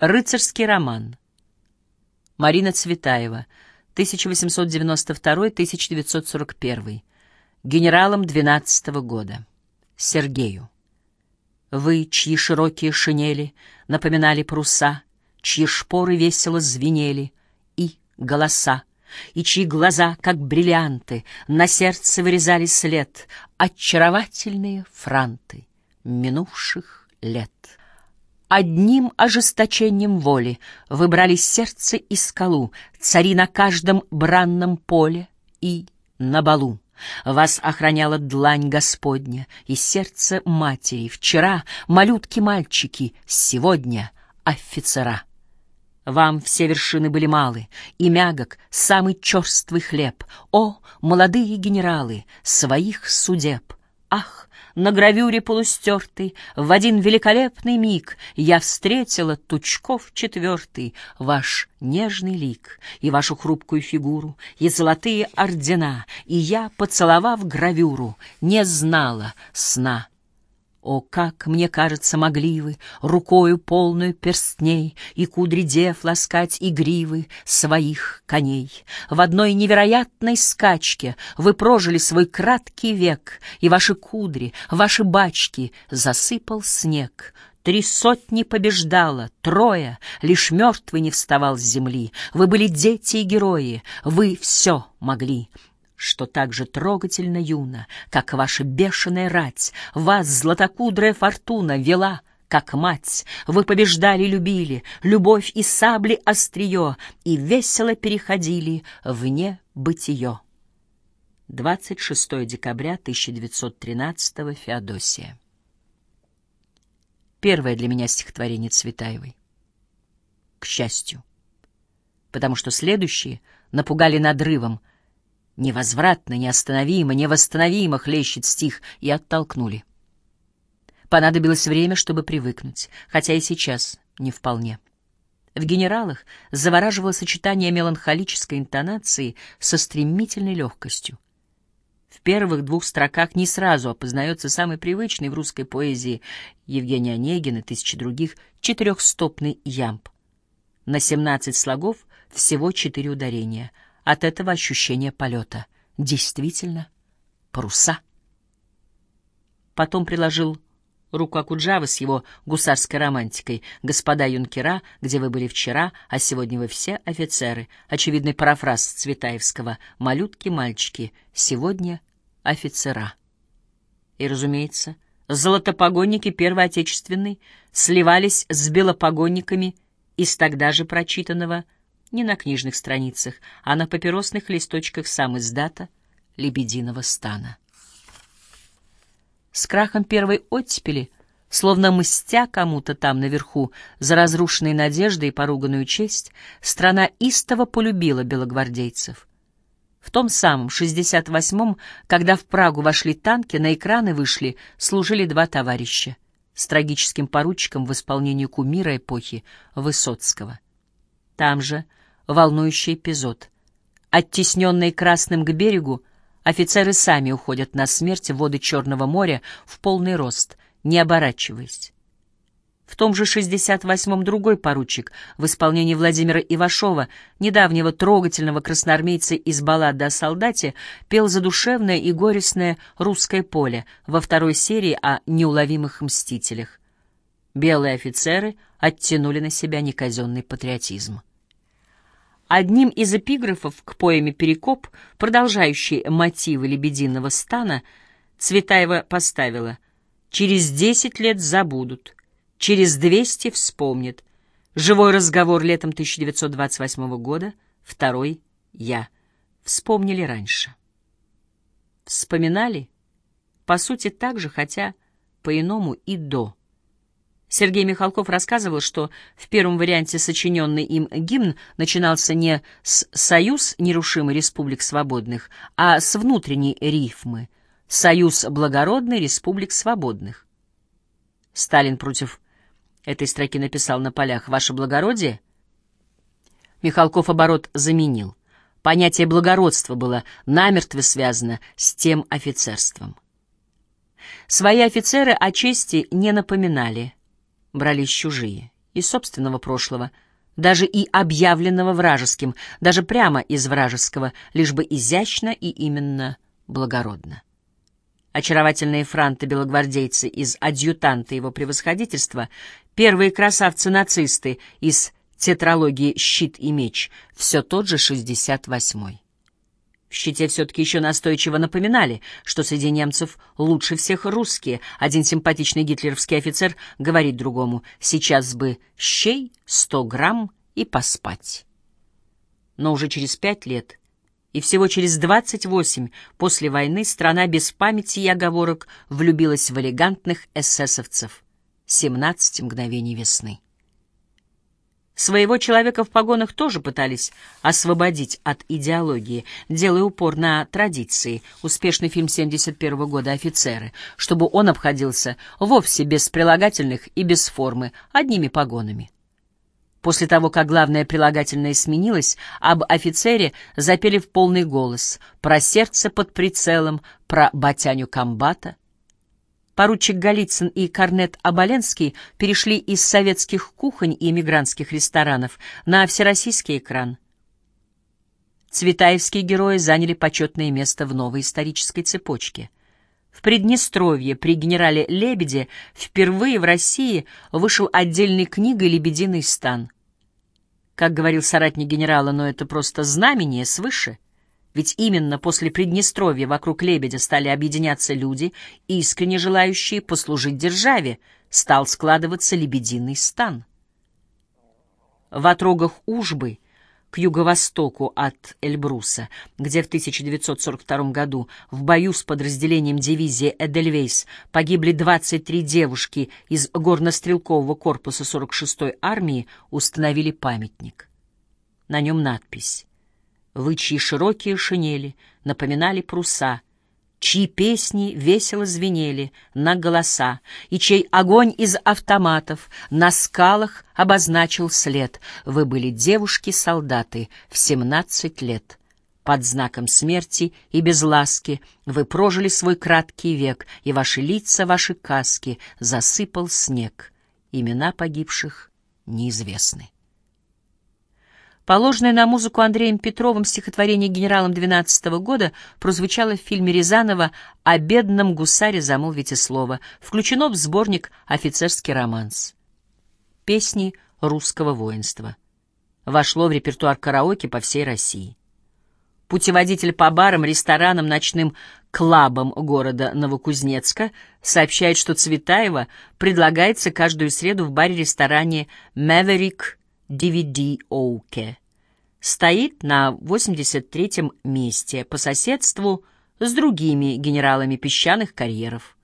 Рыцарский роман. Марина Цветаева, 1892-1941. Генералом 12 -го года. Сергею. Вы, чьи широкие шинели напоминали паруса, чьи шпоры весело звенели, и голоса, и чьи глаза, как бриллианты, на сердце вырезали след, очаровательные франты минувших лет. Одним ожесточением воли выбрали сердце и скалу, цари на каждом бранном поле и на балу. Вас охраняла длань Господня и сердце матери. Вчера малютки-мальчики, сегодня офицера. Вам все вершины были малы, и мягок самый черствый хлеб. О, молодые генералы, своих судеб! Ах, на гравюре полустертый, в один великолепный миг Я встретила Тучков четвертый, ваш нежный лик, И вашу хрупкую фигуру, и золотые ордена, И я, поцеловав гравюру, не знала сна. О, как, мне кажется, могли вы Рукою полную перстней И кудри дев ласкать и гривы Своих коней. В одной невероятной скачке Вы прожили свой краткий век, И ваши кудри, ваши бачки Засыпал снег. Три сотни побеждало, трое, Лишь мертвый не вставал с земли. Вы были дети и герои, Вы все могли что так же трогательно юно, как ваша бешеная рать, вас златокудрая фортуна вела, как мать. Вы побеждали, любили, любовь и сабли острие, и весело переходили вне бытие. 26 декабря 1913 Феодосия. Первое для меня стихотворение Цветаевой. К счастью. Потому что следующие напугали надрывом, Невозвратно, неостановимо, невосстановимо хлещет стих, и оттолкнули. Понадобилось время, чтобы привыкнуть, хотя и сейчас не вполне. В «Генералах» завораживало сочетание меланхолической интонации со стремительной легкостью. В первых двух строках не сразу опознается самый привычный в русской поэзии Евгений Онегин и тысячи других четырехстопный ямб. На семнадцать слогов всего четыре ударения — от этого ощущения полета. Действительно, паруса. Потом приложил руку Акуджавы с его гусарской романтикой. «Господа юнкера, где вы были вчера, а сегодня вы все офицеры». Очевидный парафраз Цветаевского «Малютки-мальчики, сегодня офицера». И, разумеется, золотопогонники Первой Отечественной сливались с белопогонниками из тогда же прочитанного не на книжных страницах, а на папиросных листочках сам издата «Лебединого стана». С крахом первой оттепели, словно мстя кому-то там наверху за разрушенные надежды и поруганную честь, страна истово полюбила белогвардейцев. В том самом 68-м, когда в Прагу вошли танки, на экраны вышли, служили два товарища с трагическим поручиком в исполнении кумира эпохи Высоцкого. Там же волнующий эпизод. Оттесненные красным к берегу, офицеры сами уходят на смерть в воды Черного моря в полный рост, не оборачиваясь. В том же 68-м другой поручик в исполнении Владимира Ивашова, недавнего трогательного красноармейца из баллады о солдате, пел задушевное и горестное «Русское поле» во второй серии о неуловимых мстителях. Белые офицеры оттянули на себя неказенный патриотизм. Одним из эпиграфов к поэме «Перекоп», продолжающий мотивы «Лебединого стана», Цветаева поставила «Через десять лет забудут, через двести вспомнят». Живой разговор летом 1928 года, второй «Я». Вспомнили раньше. Вспоминали, по сути, так же, хотя по-иному и до Сергей Михалков рассказывал, что в первом варианте сочиненный им гимн начинался не с «Союз нерушимый республик свободных», а с внутренней рифмы «Союз благородный республик свободных». Сталин против этой строки написал на полях «Ваше благородие». Михалков оборот заменил. Понятие благородства было намертво связано с тем офицерством. Свои офицеры о чести не напоминали – брались чужие. из собственного прошлого, даже и объявленного вражеским, даже прямо из вражеского, лишь бы изящно и именно благородно. Очаровательные франты-белогвардейцы из адъютанта его превосходительства, первые красавцы-нацисты из тетралогии «Щит и меч», все тот же 68-й. В щите все-таки еще настойчиво напоминали, что среди немцев лучше всех русские. Один симпатичный гитлеровский офицер говорит другому «сейчас бы щей, сто грамм и поспать». Но уже через пять лет и всего через двадцать восемь после войны страна без памяти и оговорок влюбилась в элегантных эсэсовцев. Семнадцать мгновений весны. Своего человека в погонах тоже пытались освободить от идеологии, делая упор на традиции. Успешный фильм 71 -го года «Офицеры», чтобы он обходился вовсе без прилагательных и без формы, одними погонами. После того, как главное прилагательное сменилось, об офицере запели в полный голос про сердце под прицелом, про батяню комбата, Поручик Голицын и корнет Оболенский перешли из советских кухонь и эмигрантских ресторанов на всероссийский экран. Цветаевские герои заняли почетное место в новой исторической цепочке. В Приднестровье при генерале Лебеде впервые в России вышел отдельной книгой «Лебединый стан». Как говорил соратник генерала, но это просто знамение свыше — ведь именно после Приднестровья вокруг Лебедя стали объединяться люди, искренне желающие послужить державе, стал складываться лебединый стан. В отрогах Ужбы, к юго-востоку от Эльбруса, где в 1942 году в бою с подразделением дивизии Эдельвейс погибли 23 девушки из горнострелкового корпуса 46-й армии, установили памятник. На нем надпись вы, чьи широкие шинели напоминали пруса, чьи песни весело звенели на голоса, и чей огонь из автоматов на скалах обозначил след. Вы были девушки-солдаты в семнадцать лет. Под знаком смерти и без ласки вы прожили свой краткий век, и ваши лица, ваши каски засыпал снег. Имена погибших неизвестны. Положенное на музыку Андреем Петровым стихотворение генералом 12 -го года прозвучало в фильме Рязанова «О бедном гусаре замолвите слово», включено в сборник «Офицерский романс». Песни русского воинства. Вошло в репертуар караоке по всей России. Путеводитель по барам, ресторанам, ночным клабам города Новокузнецка сообщает, что Цветаева предлагается каждую среду в баре-ресторане «Мэверик» DVD Оуке. Стоит на 83-м месте по соседству с другими генералами песчаных карьеров.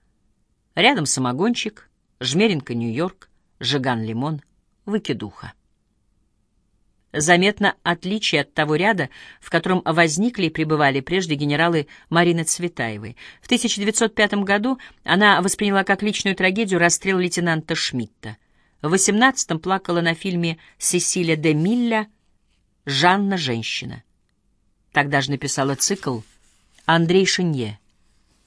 Рядом самогончик, Жмеринка, Нью-Йорк, Жиган, Лимон, Выкидуха. Заметно отличие от того ряда, в котором возникли и пребывали прежде генералы Марины Цветаевой. В 1905 году она восприняла как личную трагедию расстрел лейтенанта Шмидта. В восемнадцатом плакала на фильме Сесилия де Милля «Жанна-женщина». Тогда же написала цикл Андрей Шинье.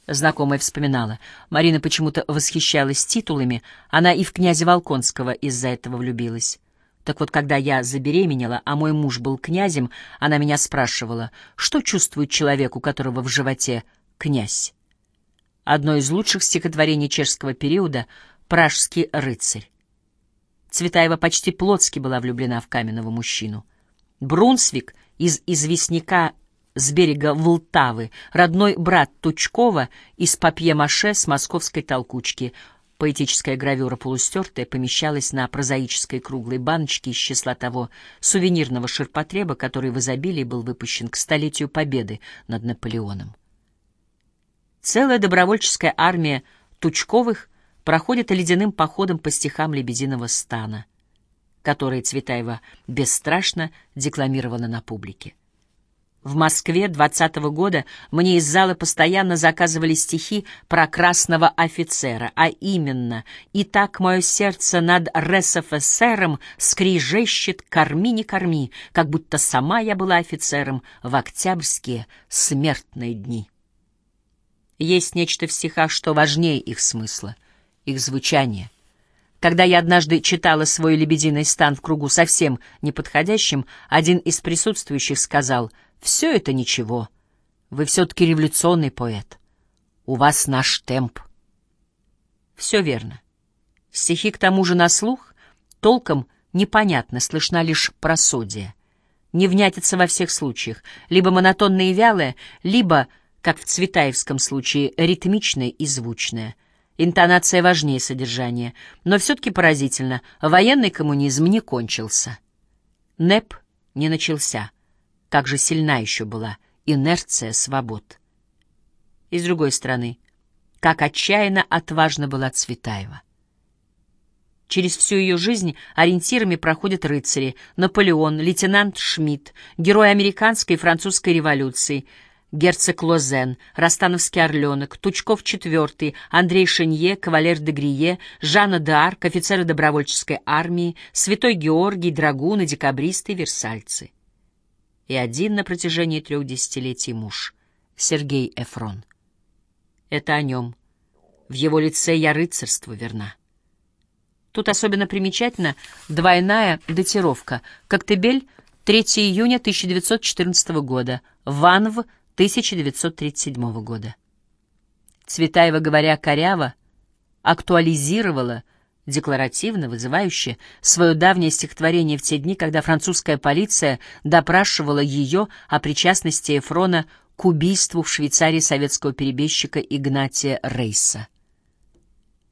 Знакомая вспоминала. Марина почему-то восхищалась титулами, она и в князя Волконского из-за этого влюбилась. Так вот, когда я забеременела, а мой муж был князем, она меня спрашивала, что чувствует человек, у которого в животе князь. Одно из лучших стихотворений чешского периода — «Пражский рыцарь». Цветаева почти плотски была влюблена в каменного мужчину. Брунсвик из известняка с берега Волтавы, родной брат Тучкова из папье-маше с московской толкучки. Поэтическая гравюра полустертая помещалась на прозаической круглой баночке из числа того сувенирного ширпотреба, который в изобилии был выпущен к столетию победы над Наполеоном. Целая добровольческая армия Тучковых проходит ледяным походом по стихам «Лебединого стана», которые Цветаева бесстрашно декламировала на публике. В Москве двадцатого года мне из зала постоянно заказывали стихи про красного офицера, а именно «И так мое сердце над РСФСРом скрижещет, корми, не корми, как будто сама я была офицером в октябрьские смертные дни». Есть нечто в стихах, что важнее их смысла — их звучание. Когда я однажды читала свой лебединый стан в кругу совсем неподходящим, один из присутствующих сказал, «Все это ничего. Вы все-таки революционный поэт. У вас наш темп». Все верно. Стихи, к тому же, на слух толком непонятно, слышна лишь просодия. Не внятится во всех случаях, либо монотонное и вялое, либо, как в Цветаевском случае, ритмичное и звучное — Интонация важнее содержания. Но все-таки поразительно, военный коммунизм не кончился. НЭП не начался. Как же сильна еще была инерция свобод. И с другой стороны, как отчаянно отважна была Цветаева. Через всю ее жизнь ориентирами проходят рыцари, Наполеон, лейтенант Шмидт, герой американской и французской революции — герцог Лозен, Ростановский орленок, Тучков IV, Андрей Шенье, кавалер де Грие, Жанна де Арк, офицеры добровольческой армии, Святой Георгий, драгуны, декабристы, версальцы. И один на протяжении трех десятилетий муж, Сергей Эфрон. Это о нем. В его лице я рыцарству верна. Тут особенно примечательна двойная датировка. Коктебель, 3 июня 1914 года. Ванв, 1937 года. Цветаева, говоря коряво, актуализировала декларативно, вызывающе, свое давнее стихотворение в те дни, когда французская полиция допрашивала ее о причастности Эфрона к убийству в Швейцарии советского перебежчика Игнатия Рейса.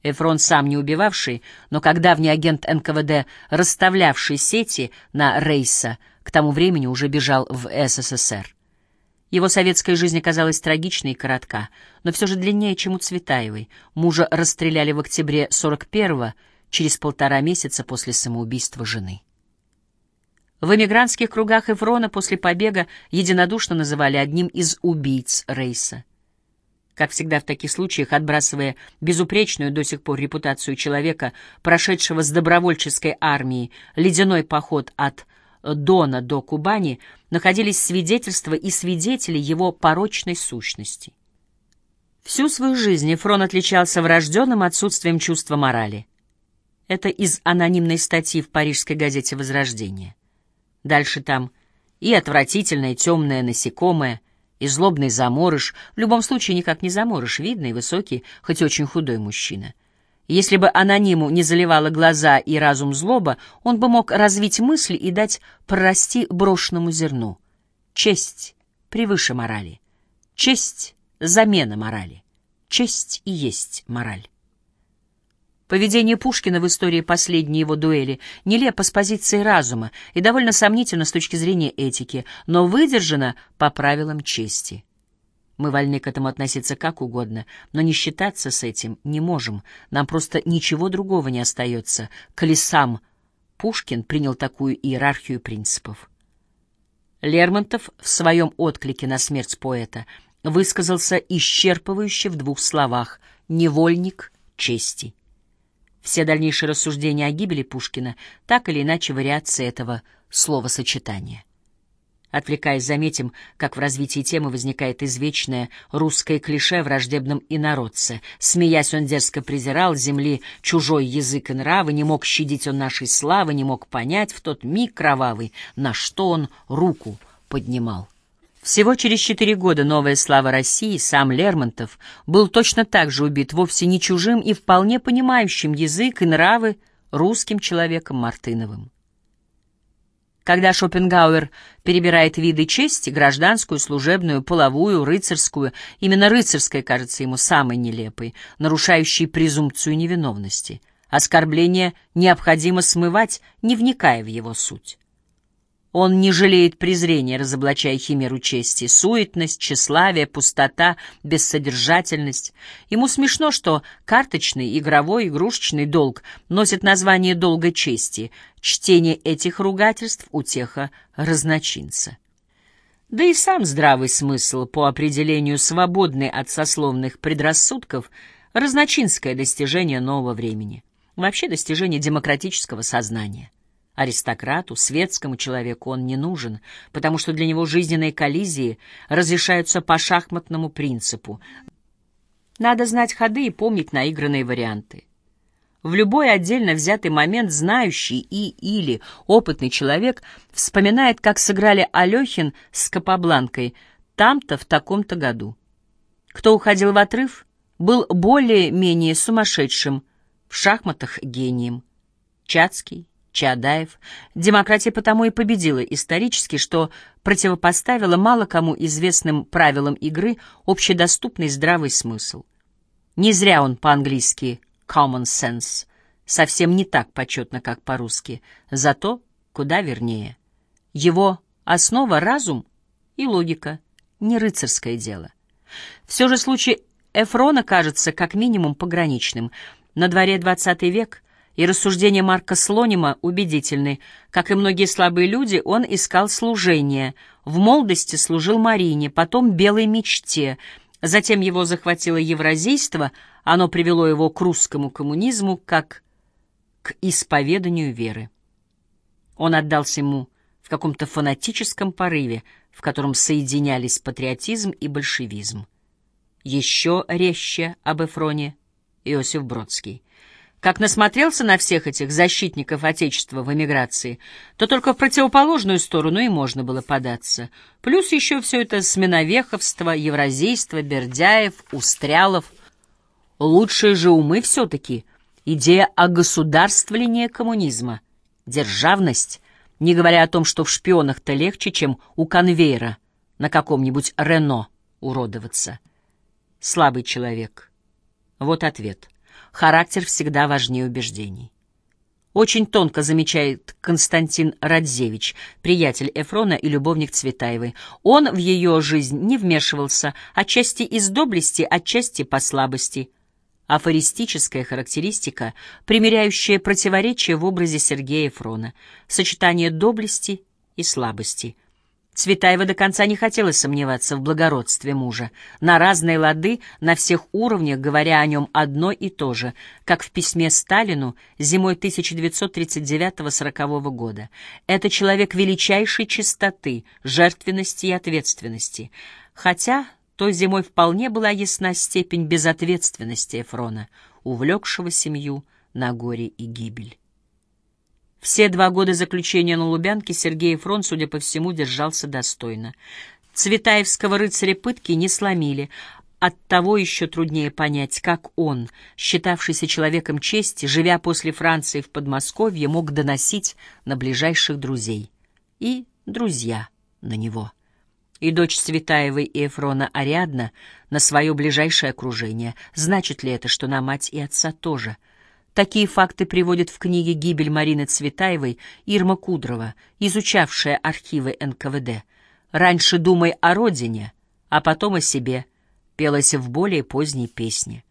Эфрон сам не убивавший, но как давний агент НКВД, расставлявший сети на Рейса, к тому времени уже бежал в СССР. Его советская жизнь оказалась трагичной и коротка, но все же длиннее, чем у Цветаевой. Мужа расстреляли в октябре 41-го, через полтора месяца после самоубийства жены. В эмигрантских кругах Эфрона после побега единодушно называли одним из убийц Рейса. Как всегда в таких случаях, отбрасывая безупречную до сих пор репутацию человека, прошедшего с добровольческой армией ледяной поход от Дона до Кубани находились свидетельства и свидетели его порочной сущности. Всю свою жизнь Эфрон отличался врожденным отсутствием чувства морали. Это из анонимной статьи в парижской газете «Возрождение». Дальше там и отвратительное темное насекомое, и злобный заморыш, в любом случае никак не заморыш, видный, высокий, хоть очень худой мужчина — если бы анониму не заливала глаза и разум злоба, он бы мог развить мысли и дать прорасти брошенному зерну. Честь превыше морали. Честь — замена морали. Честь и есть мораль. Поведение Пушкина в истории последней его дуэли нелепо с позиции разума и довольно сомнительно с точки зрения этики, но выдержано по правилам чести. Мы вольны к этому относиться как угодно, но не считаться с этим не можем. Нам просто ничего другого не остается. Колесам Пушкин принял такую иерархию принципов. Лермонтов в своем отклике на смерть поэта высказался исчерпывающе в двух словах «невольник чести». Все дальнейшие рассуждения о гибели Пушкина так или иначе вариации этого словосочетания. Отвлекаясь, заметим, как в развитии темы возникает извечное русское клише враждебном инородце. Смеясь, он дерзко презирал земли чужой язык и нравы, не мог щадить он нашей славы, не мог понять в тот миг кровавый, на что он руку поднимал. Всего через четыре года новая слава России, сам Лермонтов, был точно так же убит вовсе не чужим и вполне понимающим язык и нравы русским человеком Мартыновым. Когда Шопенгауэр перебирает виды чести, гражданскую, служебную, половую, рыцарскую, именно рыцарская кажется ему самой нелепой, нарушающей презумпцию невиновности. Оскорбление необходимо смывать, не вникая в его суть. Он не жалеет презрения, разоблачая химеру чести, суетность, тщеславие, пустота, бессодержательность. Ему смешно, что карточный, игровой, игрушечный долг носит название долга чести. Чтение этих ругательств — утеха разночинца. Да и сам здравый смысл, по определению свободный от сословных предрассудков, разночинское достижение нового времени, вообще достижение демократического сознания. Аристократу, светскому человеку он не нужен, потому что для него жизненные коллизии разрешаются по шахматному принципу. Надо знать ходы и помнить наигранные варианты. В любой отдельно взятый момент знающий и или опытный человек вспоминает, как сыграли Алехин с Капабланкой там-то в таком-то году. Кто уходил в отрыв, был более-менее сумасшедшим, в шахматах гением. Чацкий, Чадаев. Демократия потому и победила исторически, что противопоставила мало кому известным правилам игры общедоступный здравый смысл. Не зря он по-английски «common sense» совсем не так почетно, как по-русски, зато куда вернее. Его основа — разум и логика, не рыцарское дело. Все же случай Эфрона кажется как минимум пограничным. На дворе XX век — и рассуждения Марка Слонима убедительны. Как и многие слабые люди, он искал служение. В молодости служил Марине, потом белой мечте. Затем его захватило евразийство, оно привело его к русскому коммунизму, как к исповеданию веры. Он отдался ему в каком-то фанатическом порыве, в котором соединялись патриотизм и большевизм. Еще резче об Эфроне Иосиф Бродский. Как насмотрелся на всех этих защитников Отечества в эмиграции, то только в противоположную сторону и можно было податься. Плюс еще все это сменовеховство, евразийство, Бердяев, Устрялов. Лучшие же умы все-таки идея о государствлении коммунизма, державность, не говоря о том, что в шпионах-то легче, чем у конвейера на каком-нибудь Рено уродоваться. Слабый человек. Вот ответ — характер всегда важнее убеждений. Очень тонко замечает Константин Радзевич, приятель Эфрона и любовник Цветаевой. Он в ее жизнь не вмешивался, отчасти из доблести, отчасти по слабости. Афористическая характеристика, примеряющая противоречие в образе Сергея Эфрона, сочетание доблести и слабости — Цветаева до конца не хотела сомневаться в благородстве мужа. На разные лады, на всех уровнях, говоря о нем одно и то же, как в письме Сталину зимой 1939-40 года. Это человек величайшей чистоты, жертвенности и ответственности. Хотя той зимой вполне была ясна степень безответственности Эфрона, увлекшего семью на горе и гибель. Все два года заключения на Лубянке Сергей Фрон, судя по всему, держался достойно. Цветаевского рыцаря пытки не сломили. Оттого еще труднее понять, как он, считавшийся человеком чести, живя после Франции в Подмосковье, мог доносить на ближайших друзей. И друзья на него. И дочь Цветаевой и Эфрона Ариадна на свое ближайшее окружение. Значит ли это, что на мать и отца тоже — Такие факты приводит в книге «Гибель Марины Цветаевой» Ирма Кудрова, изучавшая архивы НКВД. «Раньше думай о родине, а потом о себе», пелось в более поздней песне.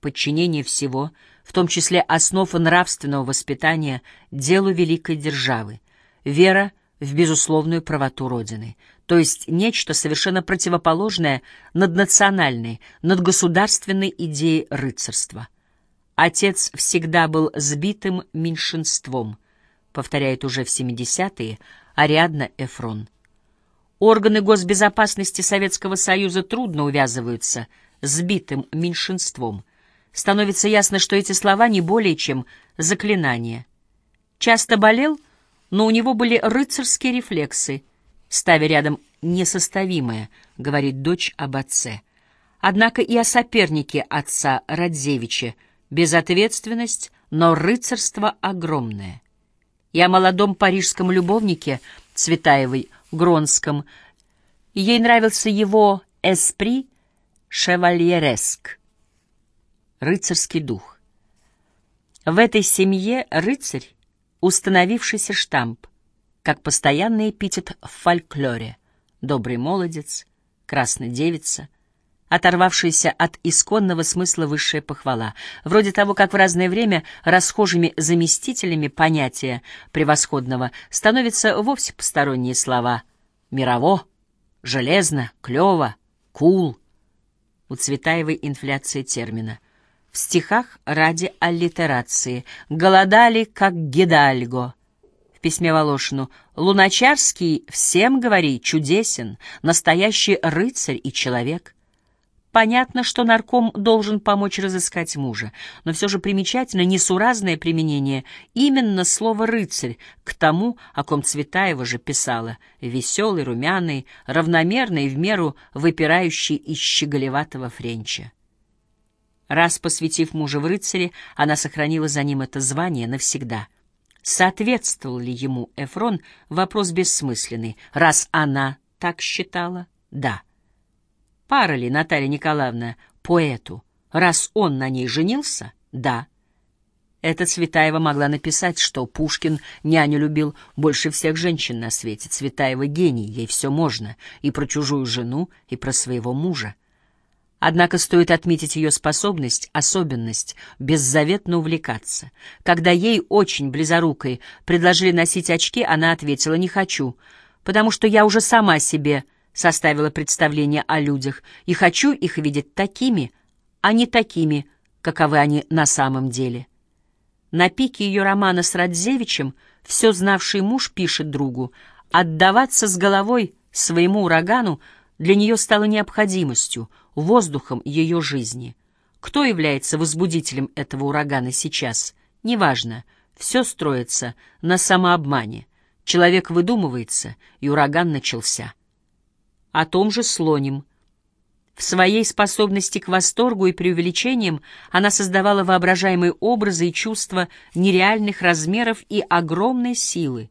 Подчинение всего, в том числе основа нравственного воспитания, делу великой державы, вера в безусловную правоту Родины, то есть нечто совершенно противоположное наднациональной, надгосударственной идее рыцарства. Отец всегда был сбитым меньшинством, повторяет уже в 70-е Ариадна Эфрон. Органы госбезопасности Советского Союза трудно увязываются с битым меньшинством. Становится ясно, что эти слова не более чем заклинания. Часто болел, но у него были рыцарские рефлексы, ставя рядом несоставимое, говорит дочь об отце. Однако и о сопернике отца Радзевича безответственность, но рыцарство огромное. И о молодом парижском любовнике Цветаевой Гронском. Ей нравился его эспри шевальереск, рыцарский дух. В этой семье рыцарь — установившийся штамп, как постоянный эпитет в фольклоре, добрый молодец, красная девица, оторвавшаяся от исконного смысла высшая похвала, вроде того, как в разное время расхожими заместителями понятия превосходного становятся вовсе посторонние слова «мирово», «железно», «клево», «кул». У Цветаевой инфляция термина. В стихах ради аллитерации «голодали, как Гидальго». Письме Волошину «Луначарский, всем говори, чудесен, настоящий рыцарь и человек». Понятно, что нарком должен помочь разыскать мужа, но все же примечательно несуразное применение именно слова «рыцарь» к тому, о ком Цветаева же писала, веселый, румяный, равномерный в меру выпирающий из щеголеватого френча. Раз посвятив мужа в рыцаре, она сохранила за ним это звание навсегда. Соответствовал ли ему Эфрон, вопрос бессмысленный. Раз она так считала, да. Пара ли, Наталья Николаевна, поэту, раз он на ней женился? Да. Эта Цветаева могла написать, что Пушкин няню любил больше всех женщин на свете. Цветаева гений, ей все можно, и про чужую жену, и про своего мужа. Однако стоит отметить ее способность, особенность, беззаветно увлекаться. Когда ей, очень близорукой, предложили носить очки, она ответила «не хочу», потому что я уже сама себе составила представление о людях и хочу их видеть такими, а не такими, каковы они на самом деле. На пике ее романа с Радзевичем все знавший муж пишет другу, отдаваться с головой своему урагану для нее стало необходимостью, воздухом ее жизни. Кто является возбудителем этого урагана сейчас? Неважно, все строится на самообмане. Человек выдумывается, и ураган начался о том же слоним. В своей способности к восторгу и преувеличениям она создавала воображаемые образы и чувства нереальных размеров и огромной силы.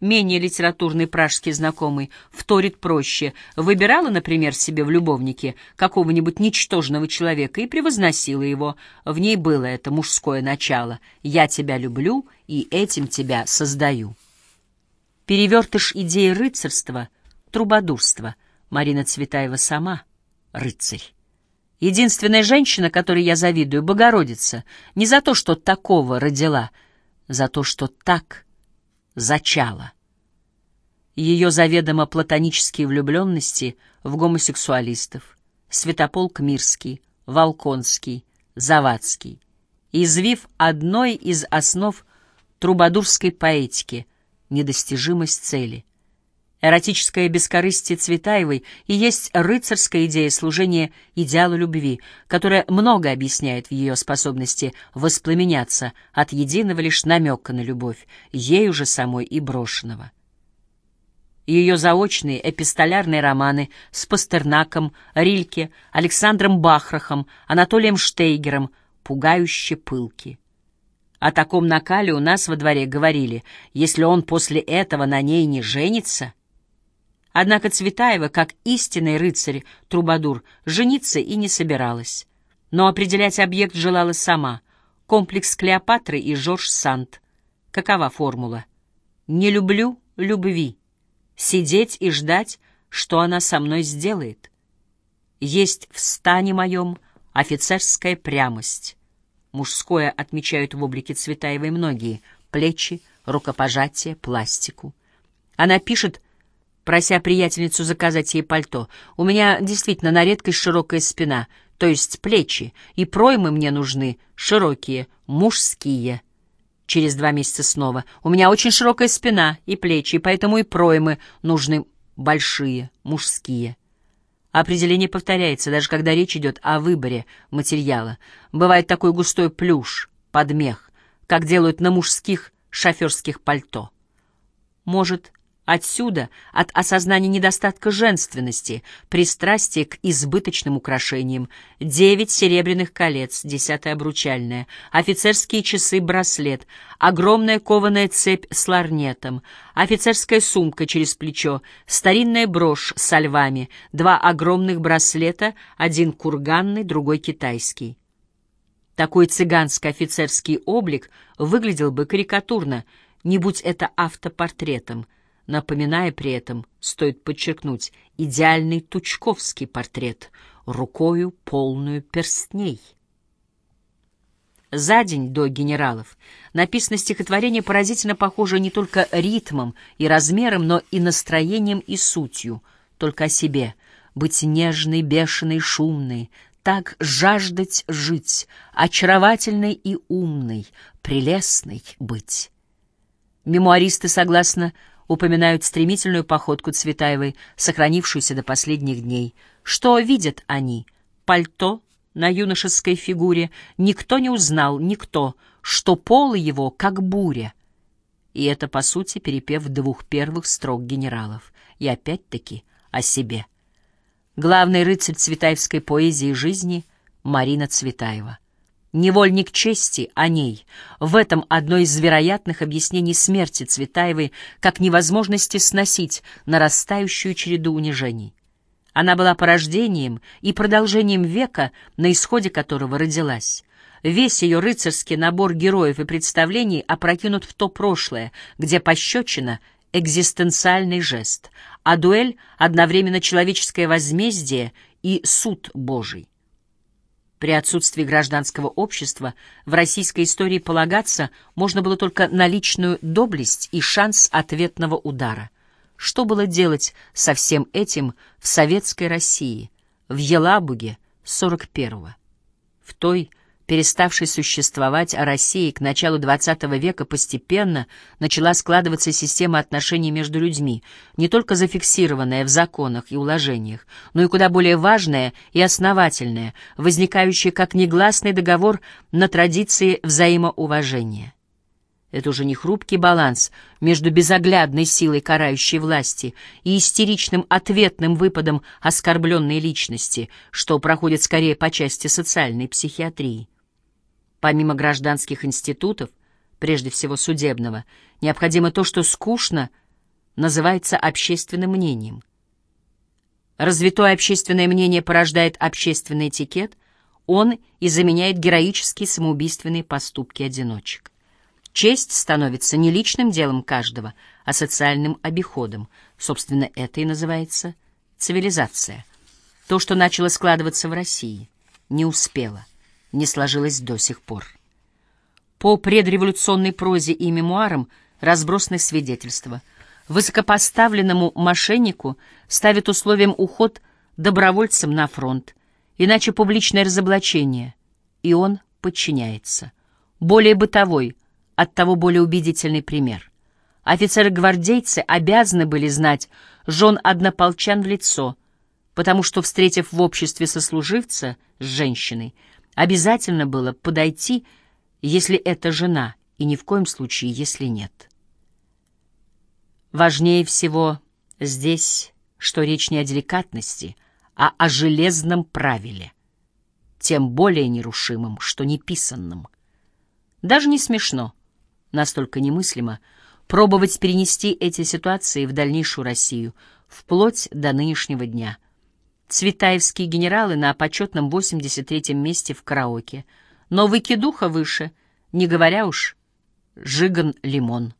Менее литературный пражский знакомый вторит проще. Выбирала, например, себе в любовнике какого-нибудь ничтожного человека и превозносила его. В ней было это мужское начало «я тебя люблю и этим тебя создаю». Перевертыш идеи рыцарства — трубадурство. Марина Цветаева сама рыцарь. Единственная женщина, которой я завидую, Богородица, не за то, что такого родила, за то, что так зачала. Ее заведомо платонические влюбленности в гомосексуалистов, Святополк Мирский, Волконский, Завадский, извив одной из основ трубадурской поэтики — недостижимость цели — Эротическое бескорыстие Цветаевой и есть рыцарская идея служения идеалу любви, которая много объясняет в ее способности воспламеняться от единого лишь намека на любовь, ею же самой и брошенного. Ее заочные эпистолярные романы с Пастернаком, Рильке, Александром Бахрахом, Анатолием Штейгером пугающе пылки. О таком накале у нас во дворе говорили, если он после этого на ней не женится — Однако Цветаева, как истинный рыцарь-трубадур, жениться и не собиралась. Но определять объект желала сама. Комплекс Клеопатры и Жорж Санд. Какова формула? «Не люблю любви. Сидеть и ждать, что она со мной сделает. Есть в стане моем офицерская прямость». Мужское отмечают в облике Цветаевой многие — плечи, рукопожатие, пластику. Она пишет прося приятельницу заказать ей пальто. «У меня действительно на редкость широкая спина, то есть плечи, и проймы мне нужны широкие, мужские». Через два месяца снова. «У меня очень широкая спина и плечи, поэтому и проймы нужны большие, мужские». Определение повторяется, даже когда речь идет о выборе материала. Бывает такой густой плюш, подмех, как делают на мужских шоферских пальто. Может, Отсюда, от осознания недостатка женственности, пристрастие к избыточным украшениям, девять серебряных колец, десятое обручальное, офицерские часы-браслет, огромная кованая цепь с ларнетом, офицерская сумка через плечо, старинная брошь со львами, два огромных браслета, один курганный, другой китайский. Такой цыганский офицерский облик выглядел бы карикатурно, не будь это автопортретом — напоминая при этом, стоит подчеркнуть, идеальный тучковский портрет, рукою полную перстней. За день до генералов написано стихотворение поразительно похоже не только ритмом и размером, но и настроением и сутью, только о себе, быть нежной, бешеной, шумной, так жаждать жить, очаровательной и умной, прелестной быть. Мемуаристы, согласно упоминают стремительную походку Цветаевой, сохранившуюся до последних дней. Что видят они — пальто на юношеской фигуре, никто не узнал, никто, что полы его как буря. И это, по сути, перепев двух первых строк генералов. И опять-таки о себе. Главный рыцарь цветаевской поэзии жизни — Марина Цветаева. Невольник чести о ней. В этом одно из вероятных объяснений смерти Цветаевой как невозможности сносить нарастающую череду унижений. Она была порождением и продолжением века, на исходе которого родилась. Весь ее рыцарский набор героев и представлений опрокинут в то прошлое, где пощечина — экзистенциальный жест, а дуэль — одновременно человеческое возмездие и суд Божий. При отсутствии гражданского общества в российской истории полагаться можно было только на личную доблесть и шанс ответного удара. Что было делать со всем этим в советской России, в Елабуге 41-го? В той, переставшей существовать России к началу XX века постепенно начала складываться система отношений между людьми, не только зафиксированная в законах и уложениях, но и куда более важная и основательная, возникающая как негласный договор на традиции взаимоуважения. Это уже не хрупкий баланс между безоглядной силой карающей власти и истеричным ответным выпадом оскорбленной личности, что проходит скорее по части социальной психиатрии. Помимо гражданских институтов, прежде всего судебного, необходимо то, что скучно называется общественным мнением. Развитое общественное мнение порождает общественный этикет, он и заменяет героические самоубийственные поступки одиночек. Честь становится не личным делом каждого, а социальным обиходом. Собственно, это и называется цивилизация. То, что начало складываться в России, не успело не сложилось до сих пор. По предреволюционной прозе и мемуарам разбросаны свидетельства. Высокопоставленному мошеннику ставят условием уход добровольцем на фронт, иначе публичное разоблачение, и он подчиняется. Более бытовой, оттого более убедительный пример. Офицеры-гвардейцы обязаны были знать жен однополчан в лицо, потому что, встретив в обществе сослуживца с женщиной, Обязательно было подойти, если это жена, и ни в коем случае, если нет. Важнее всего здесь, что речь не о деликатности, а о железном правиле, тем более нерушимом, что неписанном. Даже не смешно, настолько немыслимо, пробовать перенести эти ситуации в дальнейшую Россию, вплоть до нынешнего дня — Цветаевские генералы на почетном 83-м месте в караоке. Но выкидуха выше, не говоря уж «Жиган Лимон».